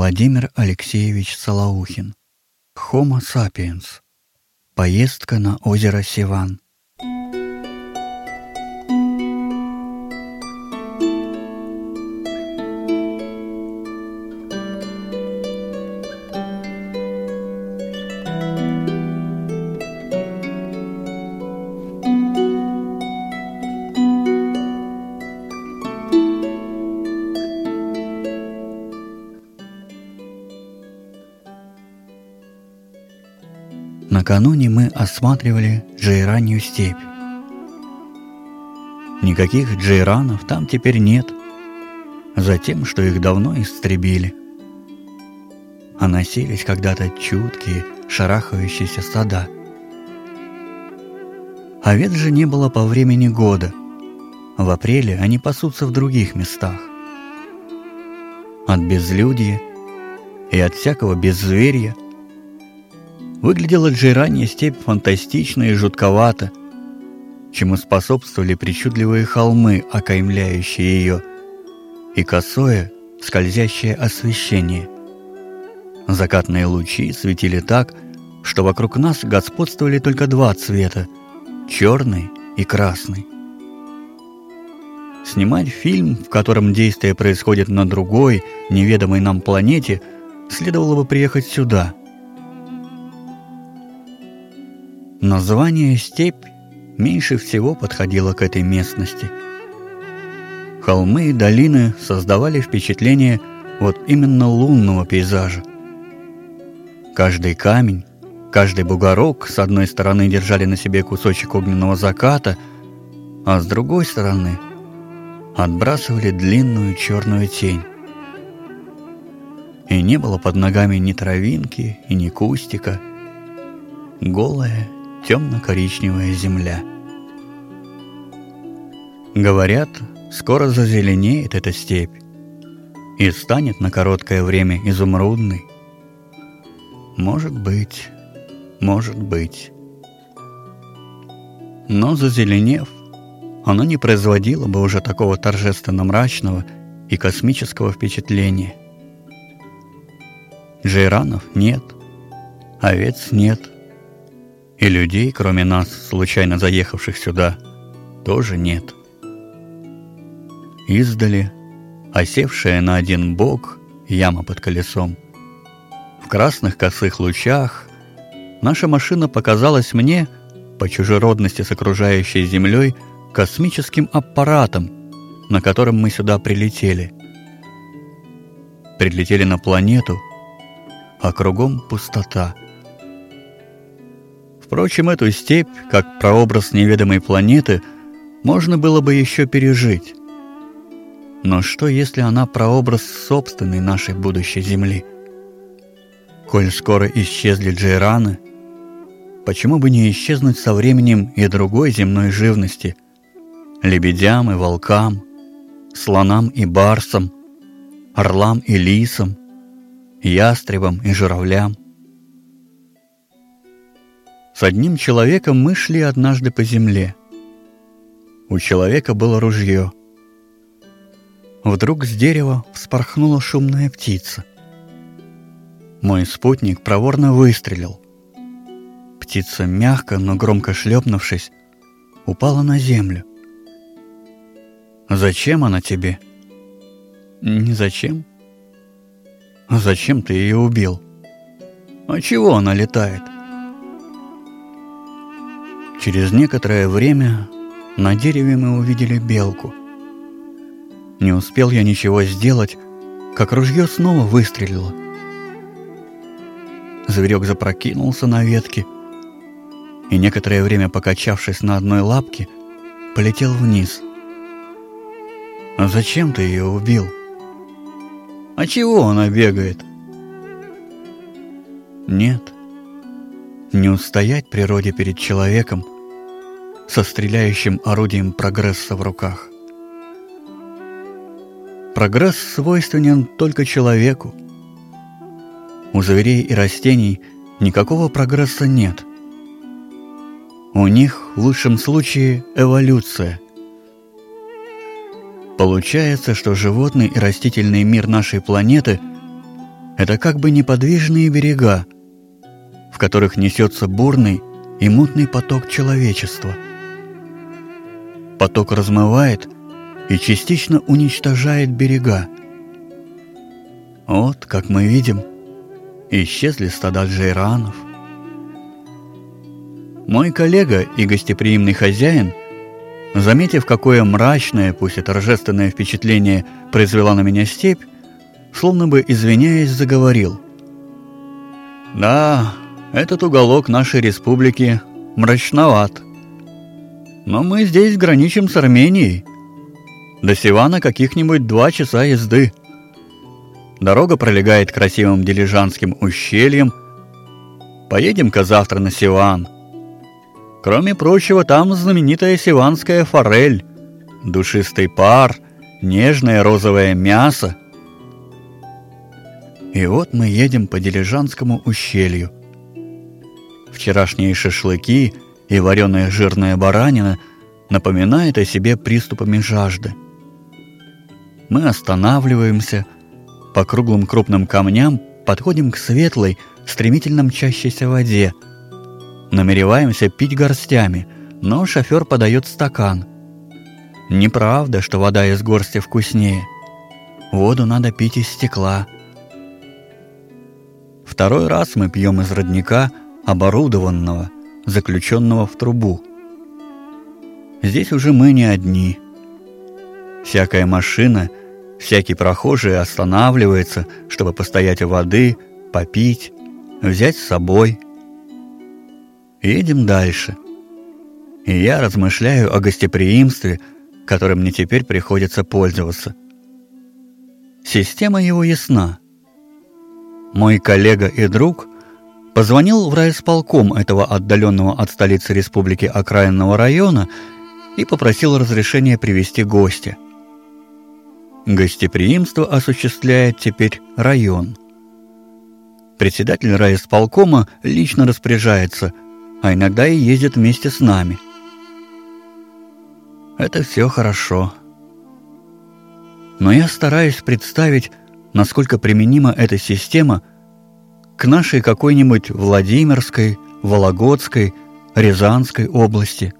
Владимир Алексеевич Солоухин. Homo sapiens. Поездка на озеро Сиван. Накануне мы осматривали Джейранью степь. Никаких джейранов там теперь нет, затем, что их давно истребили. А носились когда-то чуткие, шарахающиеся стада. Овец же не было по времени года. В апреле они пасутся в других местах. От безлюдья и от всякого беззверья – Выглядела Джейранья степь фантастично и жутковато, чему способствовали причудливые холмы, окаймляющие ее, и косое, скользящее освещение. Закатные лучи светили так, что вокруг нас господствовали только два цвета – черный и красный. Снимать фильм, в котором действие происходит на другой, неведомой нам планете, следовало бы приехать сюда – Название «степь» меньше всего подходило к этой местности. Холмы и долины создавали впечатление вот именно лунного пейзажа. Каждый камень, каждый бугорок с одной стороны держали на себе кусочек огненного заката, а с другой стороны отбрасывали длинную черную тень. И не было под ногами ни травинки и ни кустика. Голая темно-коричневая земля. Говорят, скоро зазеленеет эта степь и станет на короткое время изумрудной. Может быть, может быть. Но зазеленев, оно не производило бы уже такого торжественно-мрачного и космического впечатления. Джейранов нет, овец нет — и людей, кроме нас, случайно заехавших сюда, тоже нет. Издали, осевшая на один бок, яма под колесом. В красных косых лучах наша машина показалась мне, по чужеродности с окружающей землей, космическим аппаратом, на котором мы сюда прилетели. Прилетели на планету, а кругом пустота — Впрочем, эту степь, как прообраз неведомой планеты, можно было бы еще пережить. Но что, если она прообраз собственной нашей будущей Земли? Коль скоро исчезли джейраны, почему бы не исчезнуть со временем и другой земной живности, лебедям и волкам, слонам и барсам, орлам и лисам, ястребам и журавлям? С одним человеком мы шли однажды по земле. У человека было ружье. Вдруг с дерева вспорхнула шумная птица. Мой спутник проворно выстрелил. Птица, мягко, но громко шлепнувшись, упала на землю. «Зачем она тебе?» «Не зачем». «А зачем ты ее убил?» «А чего она летает?» Через некоторое время на дереве мы увидели белку. Не успел я ничего сделать, как ружье снова выстрелило. Зверек запрокинулся на ветке и, некоторое время покачавшись на одной лапке, полетел вниз. «А зачем ты ее убил?» «А чего она бегает?» «Нет, не устоять природе перед человеком со стреляющим орудием прогресса в руках. Прогресс свойственен только человеку. У зверей и растений никакого прогресса нет. У них в лучшем случае эволюция. Получается, что животный и растительный мир нашей планеты – это как бы неподвижные берега, которых несется бурный и мутный поток человечества. Поток размывает и частично уничтожает берега. Вот, как мы видим, исчезли стада джейранов. Мой коллега и гостеприимный хозяин, заметив, какое мрачное, пусть и торжественное впечатление произвела на меня степь, словно бы извиняясь, заговорил. «Да, этот уголок нашей республики мрачноват. Но мы здесь граничим с Арменией. До Сивана каких-нибудь два часа езды. Дорога пролегает красивым дилижанским ущельем. Поедем-ка завтра на Сиван. Кроме прочего, там знаменитая сиванская форель, душистый пар, нежное розовое мясо. И вот мы едем по Дилижанскому ущелью. Вчерашние шашлыки и вареная жирная баранина напоминают о себе приступами жажды. Мы останавливаемся, по круглым крупным камням подходим к светлой, стремительно мчащейся воде. Намереваемся пить горстями, но шофер подает стакан. Неправда, что вода из горсти вкуснее. Воду надо пить из стекла – Второй раз мы пьем из родника, оборудованного, заключенного в трубу. Здесь уже мы не одни. Всякая машина, всякий прохожий останавливается, чтобы постоять у воды, попить, взять с собой. Едем дальше. И я размышляю о гостеприимстве, которым мне теперь приходится пользоваться. Система его ясна. Мой коллега и друг позвонил в райисполком этого отдаленного от столицы республики окраинного района и попросил разрешения привести гостя. Гостеприимство осуществляет теперь район. Председатель райисполкома лично распоряжается, а иногда и ездит вместе с нами. Это все хорошо. Но я стараюсь представить, насколько применима эта система к нашей какой-нибудь Владимирской, Вологодской, Рязанской области.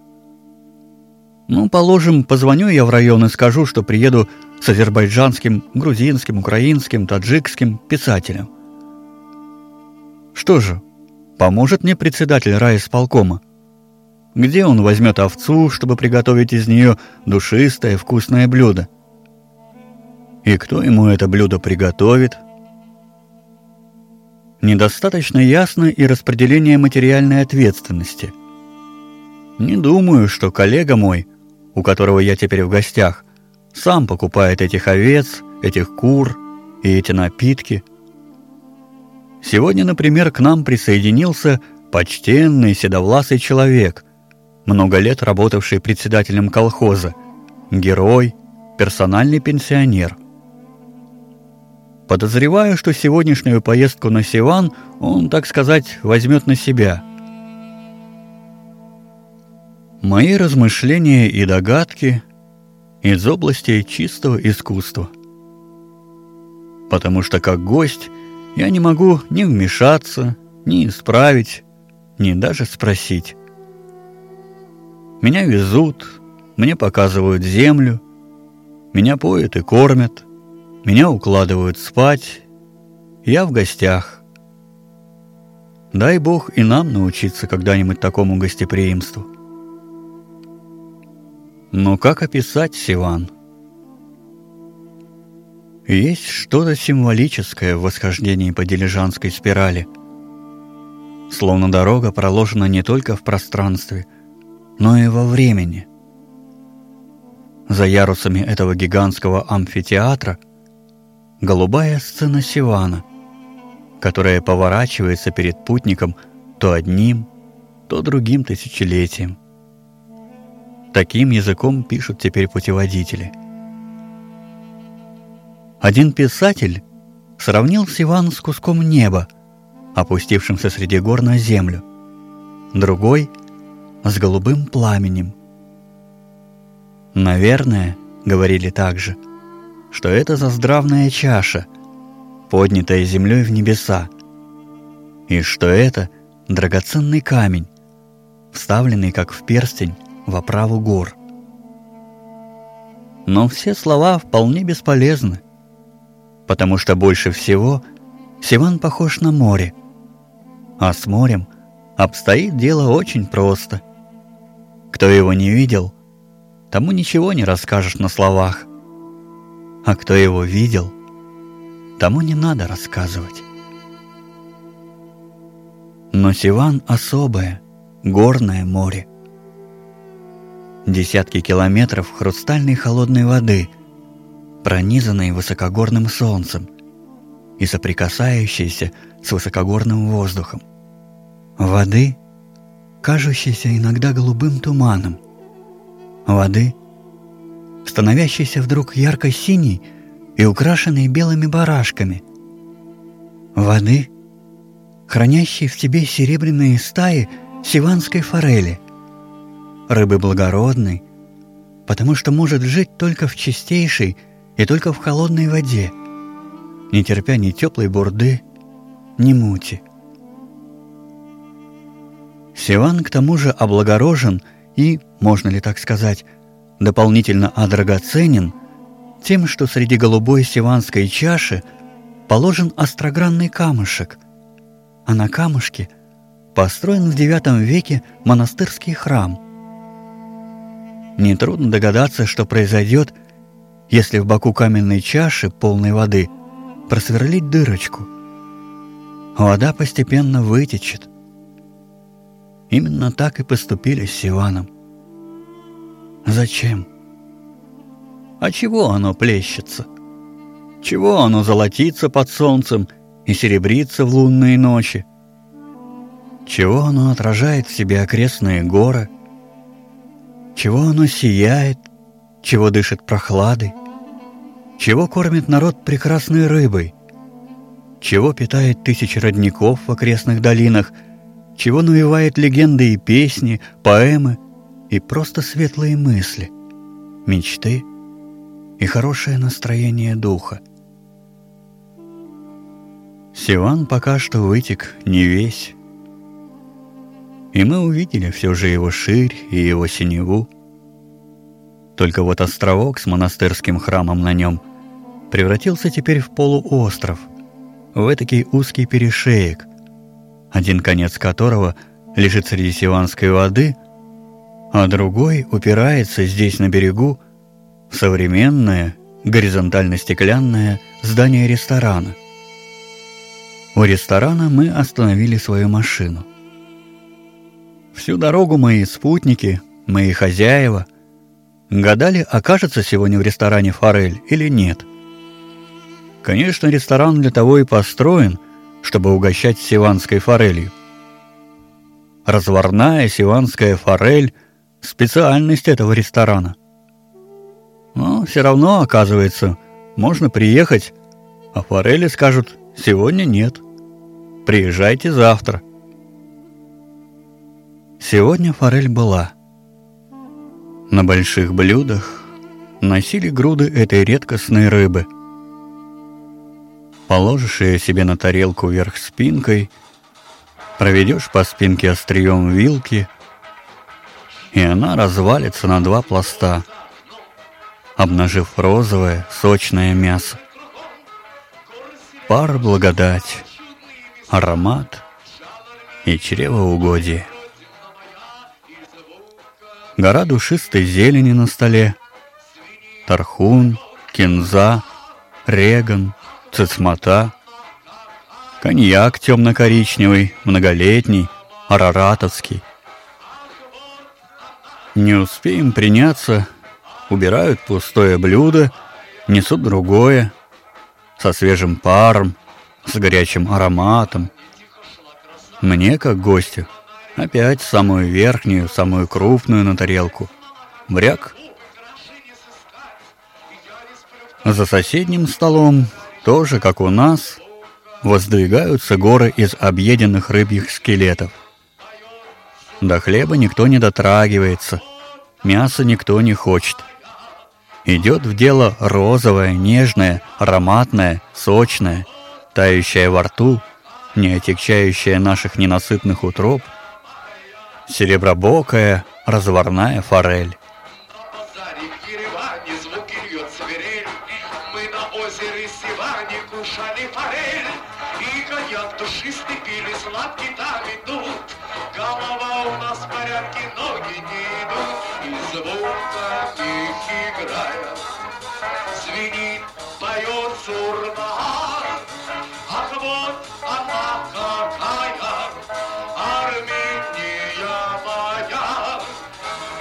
Ну, положим, позвоню я в район и скажу, что приеду с азербайджанским, грузинским, украинским, таджикским писателем. Что же, поможет мне председатель райисполкома? Где он возьмет овцу, чтобы приготовить из нее душистое вкусное блюдо? И кто ему это блюдо приготовит? Недостаточно ясно и распределение материальной ответственности. Не думаю, что коллега мой, у которого я теперь в гостях, сам покупает этих овец, этих кур и эти напитки. Сегодня, например, к нам присоединился почтенный седовласый человек, много лет работавший председателем колхоза, герой, персональный пенсионер. Подозреваю, что сегодняшнюю поездку на Сиван он, так сказать, возьмет на себя. Мои размышления и догадки из области чистого искусства. Потому что как гость я не могу ни вмешаться, ни исправить, ни даже спросить. Меня везут, мне показывают землю, меня поют и кормят – меня укладывают спать, я в гостях. Дай Бог и нам научиться когда-нибудь такому гостеприимству. Но как описать Сиван? Есть что-то символическое в восхождении по дилижанской спирали. Словно дорога проложена не только в пространстве, но и во времени. За ярусами этого гигантского амфитеатра – голубая сцена Сивана, которая поворачивается перед путником то одним, то другим тысячелетием. Таким языком пишут теперь путеводители. Один писатель сравнил Сиван с куском неба, опустившимся среди гор на землю, другой — с голубым пламенем. Наверное, говорили также — что это заздравная чаша, поднятое землей в небеса, и что это драгоценный камень, вставленный как в перстень в оправу гор. Но все слова вполне бесполезны, потому что больше всего Сиван похож на море, а с морем обстоит дело очень просто. Кто его не видел, тому ничего не расскажешь на словах, а кто его видел, тому не надо рассказывать. Но Сиван особое, горное море. Десятки километров хрустальной холодной воды, пронизанной высокогорным солнцем и соприкасающейся с высокогорным воздухом. Воды, кажущейся иногда голубым туманом. Воды, становящейся вдруг ярко-синей и украшенной белыми барашками. Воды, хранящей в себе серебряные стаи сиванской форели – рыбы благородной, потому что может жить только в чистейшей и только в холодной воде, не терпя ни теплой бурды, ни мути. Сиван к тому же облагорожен и, можно ли так сказать, дополнительно одрагоценен тем, что среди голубой сиванской чаши положен острогранный камушек, а на камушке построен в IX веке монастырский храм – Нетрудно догадаться, что произойдет, если в боку каменной чаши, полной воды, просверлить дырочку. Вода постепенно вытечет. Именно так и поступили с Сиваном. Зачем? А чего оно плещется? Чего оно золотится под солнцем и серебрится в лунные ночи? Чего оно отражает в себе окрестные горы – чего оно сияет, чего дышит прохладой, чего кормит народ прекрасной рыбой, чего питает тысячи родников в окрестных долинах, чего навевает легенды и песни, поэмы и просто светлые мысли, мечты и хорошее настроение духа. Сиван пока что вытек не весь, и мы увидели все же его ширь и его синеву. Только вот островок с монастырским храмом на нем превратился теперь в полуостров, в этакий узкий перешеек, один конец которого лежит среди сиванской воды, а другой упирается здесь на берегу в современное горизонтально-стеклянное здание ресторана. У ресторана мы остановили свою машину. Всю дорогу мои спутники, мои хозяева, гадали, окажется сегодня в ресторане «Форель» или нет. Конечно, ресторан для того и построен, чтобы угощать сиванской форелью. Разварная сиванская форель – специальность этого ресторана. Но все равно, оказывается, можно приехать, а форели скажут «сегодня нет». Приезжайте завтра – Сегодня форель была. На больших блюдах носили груды этой редкостной рыбы. Положишь ее себе на тарелку вверх спинкой, проведешь по спинке острием вилки, и она развалится на два пласта, обнажив розовое, сочное мясо. Пар благодать, аромат и чревоугодие гора душистой зелени на столе, тархун, кинза, реган, цицмата, коньяк темно-коричневый, многолетний, араратовский. Не успеем приняться, убирают пустое блюдо, несут другое, со свежим паром, с горячим ароматом. Мне, как гостю, Опять самую верхнюю, самую крупную на тарелку. Бряк. За соседним столом, тоже как у нас, воздвигаются горы из объеденных рыбьих скелетов. До хлеба никто не дотрагивается, мяса никто не хочет. Идет в дело розовое, нежное, ароматное, сочное, тающая во рту, не отягчающая наших ненасытных утроб, серебробокая, разварная форель. Звука их играя, Звенит, поет сурна, Ах, вот она какая, Армения моя,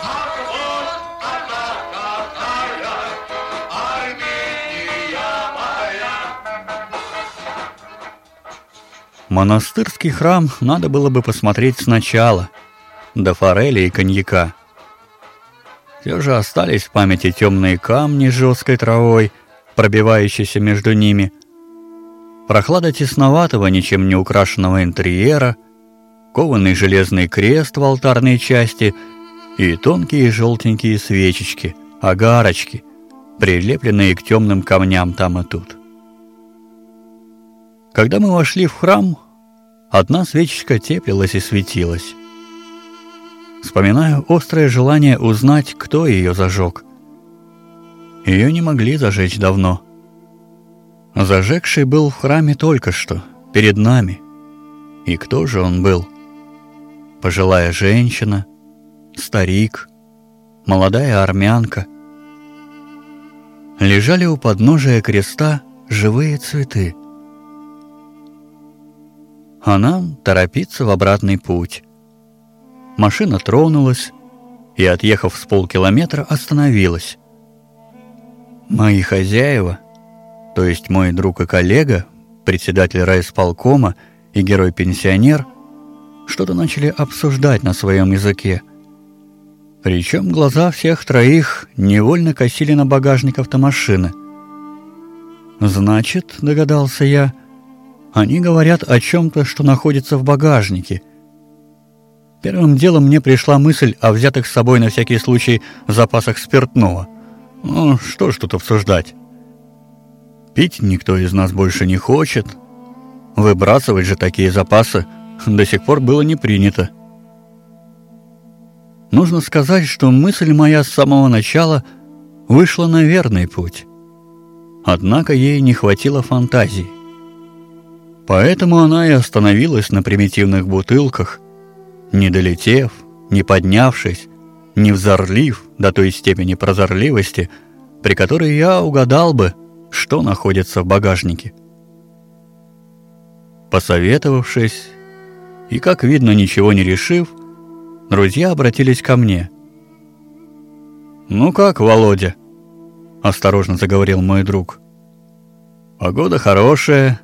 Ах, вот она какая, Армения моя. Монастырский храм надо было бы посмотреть сначала, до форели и коньяка. Все же остались в памяти темные камни с жесткой травой, пробивающейся между ними, прохлада тесноватого, ничем не украшенного интерьера, кованый железный крест в алтарной части и тонкие желтенькие свечечки, огарочки, прилепленные к темным камням там и тут. Когда мы вошли в храм, одна свечечка теплилась и светилась. Вспоминаю острое желание узнать, кто ее зажег. Ее не могли зажечь давно. Зажегший был в храме только что, перед нами. И кто же он был? Пожилая женщина, старик, молодая армянка. Лежали у подножия креста живые цветы. А нам торопиться в обратный путь. Машина тронулась и, отъехав с полкилометра, остановилась. Мои хозяева, то есть мой друг и коллега, председатель райисполкома и герой-пенсионер, что-то начали обсуждать на своем языке. Причем глаза всех троих невольно косили на багажник автомашины. «Значит, — догадался я, — они говорят о чем-то, что находится в багажнике — Первым делом мне пришла мысль о взятых с собой на всякий случай запасах спиртного. Ну, что ж тут обсуждать? Пить никто из нас больше не хочет. Выбрасывать же такие запасы до сих пор было не принято. Нужно сказать, что мысль моя с самого начала вышла на верный путь. Однако ей не хватило фантазии. Поэтому она и остановилась на примитивных бутылках – не долетев, не поднявшись, не взорлив до той степени прозорливости, при которой я угадал бы, что находится в багажнике. Посоветовавшись и, как видно, ничего не решив, друзья обратились ко мне. «Ну как, Володя?» — осторожно заговорил мой друг. «Погода хорошая,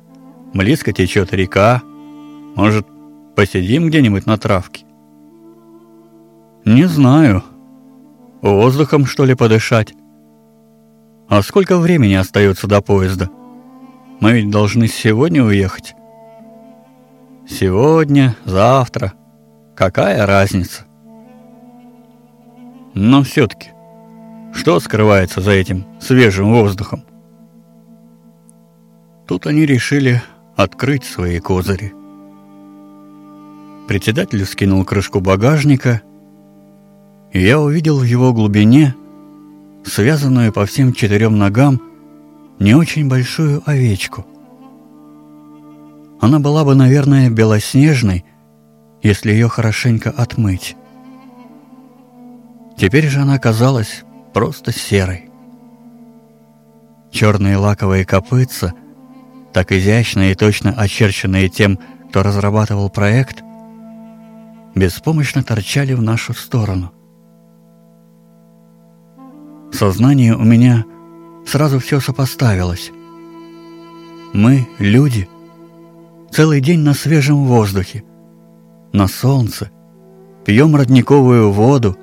близко течет река. Может, Посидим где-нибудь на травке. Не знаю. Воздухом, что ли, подышать? А сколько времени остается до поезда? Мы ведь должны сегодня уехать. Сегодня, завтра. Какая разница? Но все-таки, что скрывается за этим свежим воздухом? Тут они решили открыть свои козыри. Председатель скинул крышку багажника, и я увидел в его глубине, связанную по всем четырем ногам, не очень большую овечку. Она была бы, наверное, белоснежной, если ее хорошенько отмыть. Теперь же она казалась просто серой. Черные лаковые копытца, так изящно и точно очерченные тем, кто разрабатывал проект, беспомощно торчали в нашу сторону. В сознании у меня сразу все сопоставилось. Мы, люди, целый день на свежем воздухе, на солнце, пьем родниковую воду,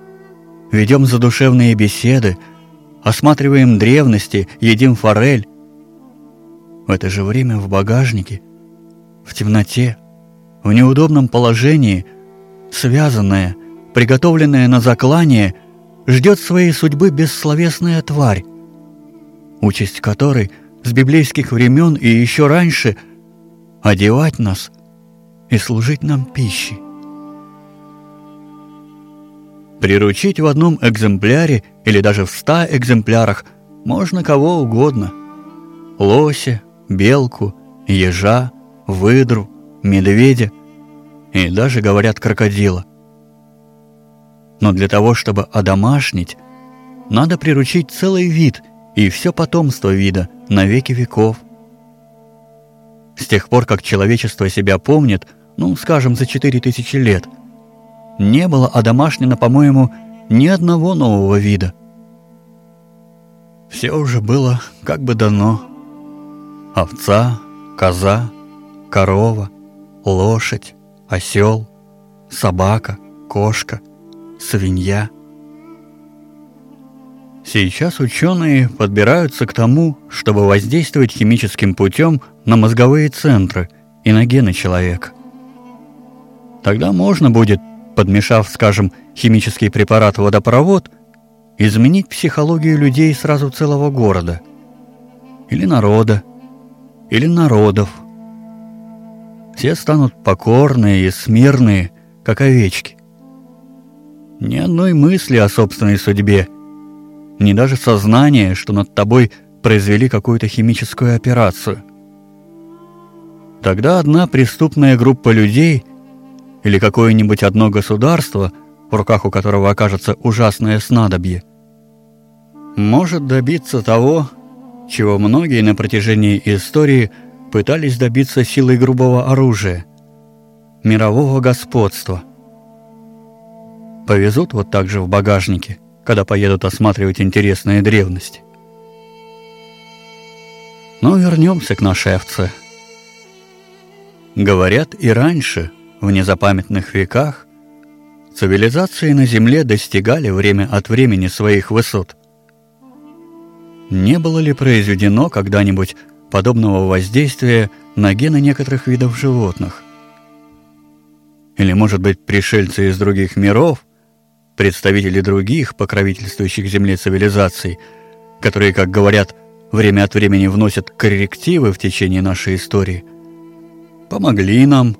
ведем задушевные беседы, осматриваем древности, едим форель. В это же время в багажнике, в темноте, в неудобном положении – связанная, приготовленная на заклание, ждет своей судьбы бессловесная тварь, участь которой с библейских времен и еще раньше одевать нас и служить нам пищей. Приручить в одном экземпляре или даже в ста экземплярах можно кого угодно. Лося, белку, ежа, выдру, медведя и даже, говорят, крокодила. Но для того, чтобы одомашнить, надо приручить целый вид и все потомство вида на веки веков. С тех пор, как человечество себя помнит, ну, скажем, за четыре тысячи лет, не было одомашнено, по-моему, ни одного нового вида. Все уже было как бы дано. Овца, коза, корова, лошадь, осел, собака, кошка, свинья. Сейчас ученые подбираются к тому, чтобы воздействовать химическим путем на мозговые центры и на гены человека. Тогда можно будет, подмешав, скажем, химический препарат водопровод, изменить психологию людей сразу целого города. Или народа. Или народов. Все станут покорные и смирные, как овечки. Ни одной мысли о собственной судьбе, ни даже сознания, что над тобой произвели какую-то химическую операцию. Тогда одна преступная группа людей или какое-нибудь одно государство, в руках у которого окажется ужасное снадобье, может добиться того, чего многие на протяжении истории пытались добиться силой грубого оружия – мирового господства. Повезут вот так же в багажнике, когда поедут осматривать интересные древности. Но вернемся к нашей овце. Говорят, и раньше, в незапамятных веках, цивилизации на Земле достигали время от времени своих высот. Не было ли произведено когда-нибудь подобного воздействия на гены некоторых видов животных? Или, может быть, пришельцы из других миров, представители других покровительствующих Земле цивилизаций, которые, как говорят, время от времени вносят коррективы в течение нашей истории, помогли нам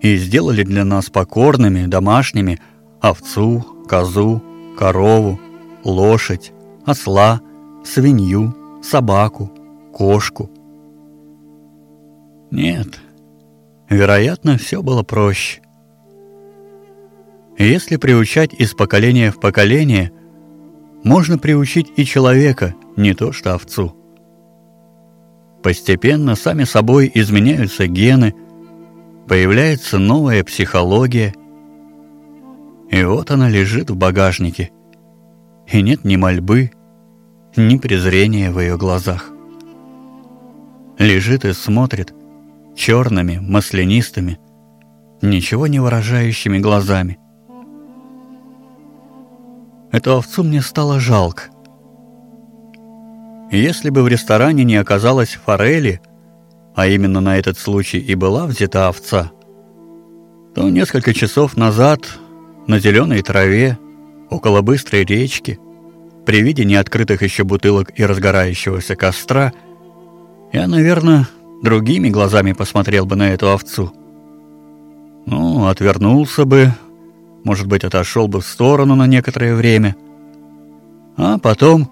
и сделали для нас покорными, домашними овцу, козу, корову, лошадь, осла, свинью, собаку, кошку. Нет, вероятно, все было проще. Если приучать из поколения в поколение, можно приучить и человека, не то что овцу. Постепенно сами собой изменяются гены, появляется новая психология, и вот она лежит в багажнике, и нет ни мольбы, ни презрения в ее глазах. Лежит и смотрит черными, маслянистыми, ничего не выражающими глазами. Эту овцу мне стало жалко. Если бы в ресторане не оказалось форели, а именно на этот случай и была взята овца, то несколько часов назад на зеленой траве, около быстрой речки, при виде неоткрытых еще бутылок и разгорающегося костра, я, наверное, другими глазами посмотрел бы на эту овцу. Ну, отвернулся бы, может быть, отошел бы в сторону на некоторое время. А потом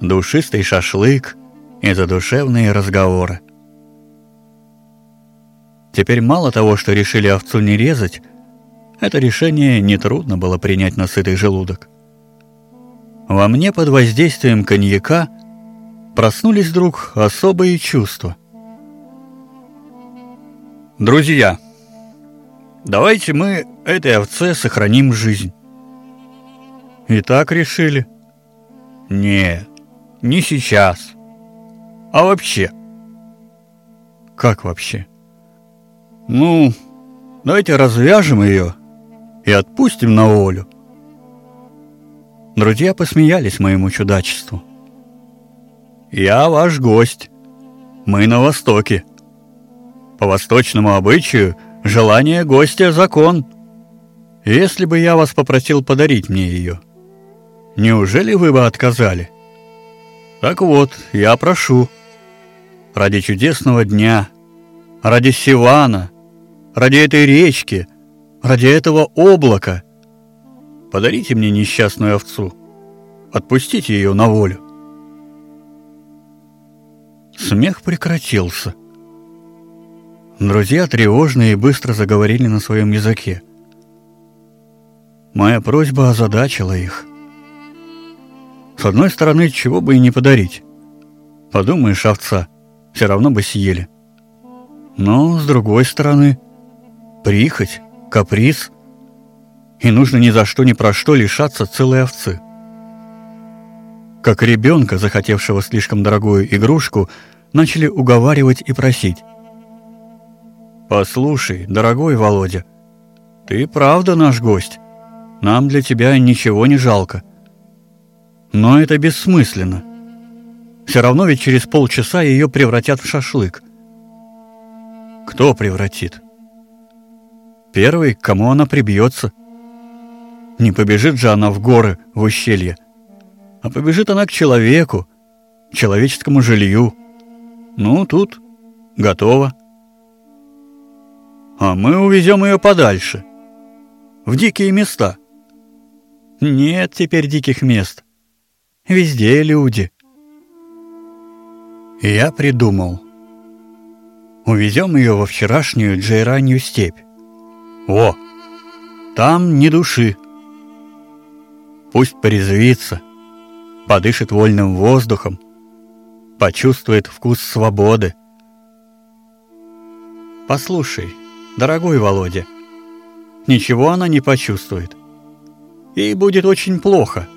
душистый шашлык и задушевные разговоры. Теперь мало того, что решили овцу не резать, это решение нетрудно было принять на сытый желудок. Во мне под воздействием коньяка проснулись вдруг особые чувства. Друзья, давайте мы этой овце сохраним жизнь. И так решили? Не, не сейчас. А вообще? Как вообще? Ну, давайте развяжем ее и отпустим на волю. Друзья посмеялись моему чудачеству. «Я ваш гость. Мы на Востоке. По восточному обычаю желание гостя – закон. Если бы я вас попросил подарить мне ее, неужели вы бы отказали? Так вот, я прошу. Ради чудесного дня, ради Сивана, ради этой речки, ради этого облака. Подарите мне несчастную овцу. Отпустите ее на волю. Смех прекратился. Друзья тревожные и быстро заговорили на своем языке. Моя просьба озадачила их. С одной стороны, чего бы и не подарить. Подумаешь, овца, все равно бы съели. Но, с другой стороны, прихоть, каприз, и нужно ни за что ни про что лишаться целой овцы. Как ребенка, захотевшего слишком дорогую игрушку, начали уговаривать и просить. «Послушай, дорогой Володя, ты правда наш гость. Нам для тебя ничего не жалко. Но это бессмысленно. Все равно ведь через полчаса ее превратят в шашлык. Кто превратит? Первый, кому она прибьется. Не побежит же она в горы, в ущелье, а побежит она к человеку, человеческому жилью. Ну, тут готово. А мы увезем ее подальше, в дикие места. Нет теперь диких мест. Везде люди. Я придумал. Увезем ее во вчерашнюю Джейранью степь. О, там ни души. Пусть порезвится, подышит вольным воздухом, почувствует вкус свободы. Послушай, дорогой Володя, ничего она не почувствует. Ей будет очень плохо.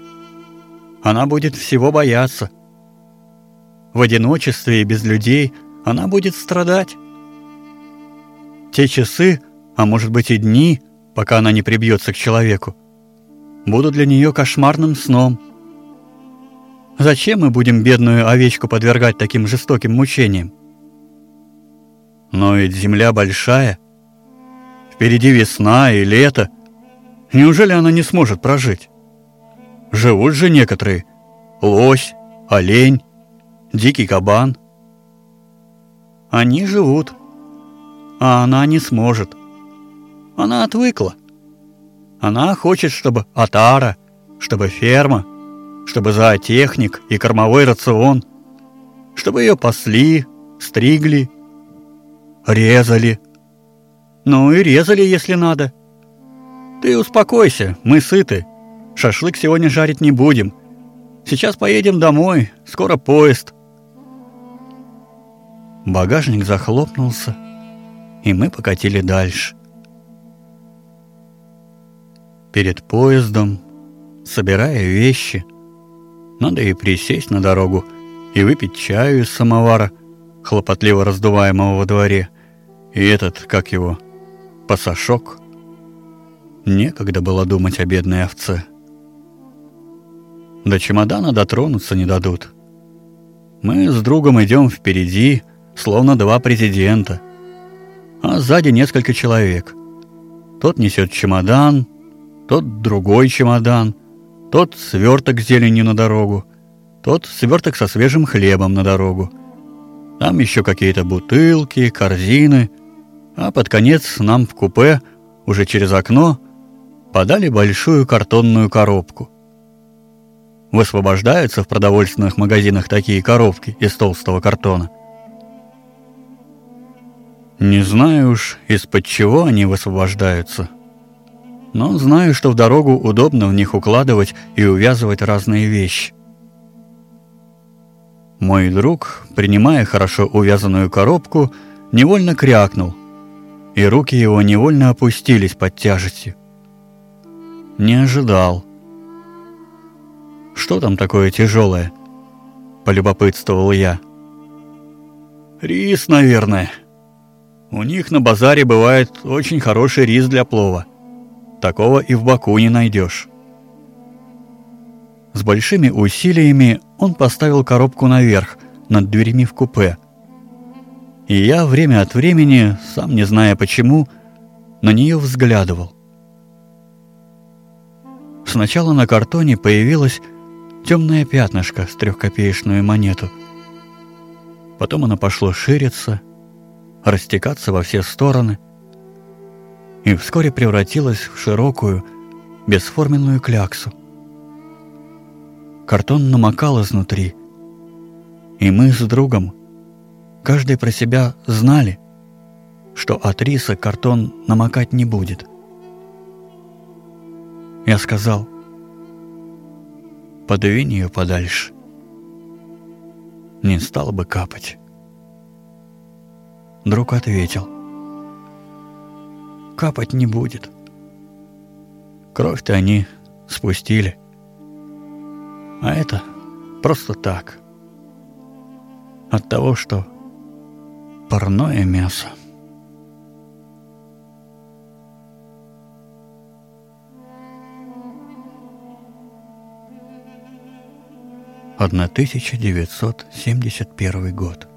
Она будет всего бояться. В одиночестве и без людей она будет страдать. Те часы, а может быть и дни, пока она не прибьется к человеку, будут для нее кошмарным сном. Зачем мы будем бедную овечку подвергать таким жестоким мучениям? Но ведь земля большая. Впереди весна и лето. Неужели она не сможет прожить? Живут же некоторые. Лось, олень, дикий кабан. Они живут, а она не сможет. Она отвыкла. Она хочет, чтобы отара, чтобы ферма, чтобы зоотехник и кормовой рацион, чтобы ее пасли, стригли, резали. Ну и резали, если надо. Ты успокойся, мы сыты. Шашлык сегодня жарить не будем. Сейчас поедем домой, скоро поезд. Багажник захлопнулся, и мы покатили дальше. Перед поездом, собирая вещи, надо и присесть на дорогу, и выпить чаю из самовара, хлопотливо раздуваемого во дворе, и этот, как его, пасашок. Некогда было думать о бедной овце. До чемодана дотронуться не дадут. Мы с другом идем впереди, словно два президента. А сзади несколько человек. Тот несет чемодан, тот другой чемодан, тот сверток с зеленью на дорогу, тот сверток со свежим хлебом на дорогу. Там еще какие-то бутылки, корзины, а под конец нам в купе, уже через окно, подали большую картонную коробку. Высвобождаются в продовольственных магазинах такие коробки из толстого картона. Не знаю уж, из-под чего они высвобождаются. Но знаю, что в дорогу удобно в них укладывать и увязывать разные вещи. Мой друг, принимая хорошо увязанную коробку, невольно крякнул, и руки его невольно опустились под тяжестью. Не ожидал. «Что там такое тяжелое?» — полюбопытствовал я. «Рис, наверное. У них на базаре бывает очень хороший рис для плова. Такого и в Баку не найдешь». С большими усилиями он поставил коробку наверх, над дверями в купе. И я время от времени, сам не зная почему, на нее взглядывал. Сначала на картоне появилось темное пятнышко с трехкопеечную монету. Потом оно пошло шириться, растекаться во все стороны и вскоре превратилась в широкую, бесформенную кляксу. Картон намокал изнутри, и мы с другом, каждый про себя знали, что от риса картон намокать не будет. Я сказал, подвинь ее подальше. Не стал бы капать. Друг ответил, капать не будет. Кровь-то они спустили. А это просто так. От того, что парное мясо. Одна тысяча девятьсот семьдесят первый год.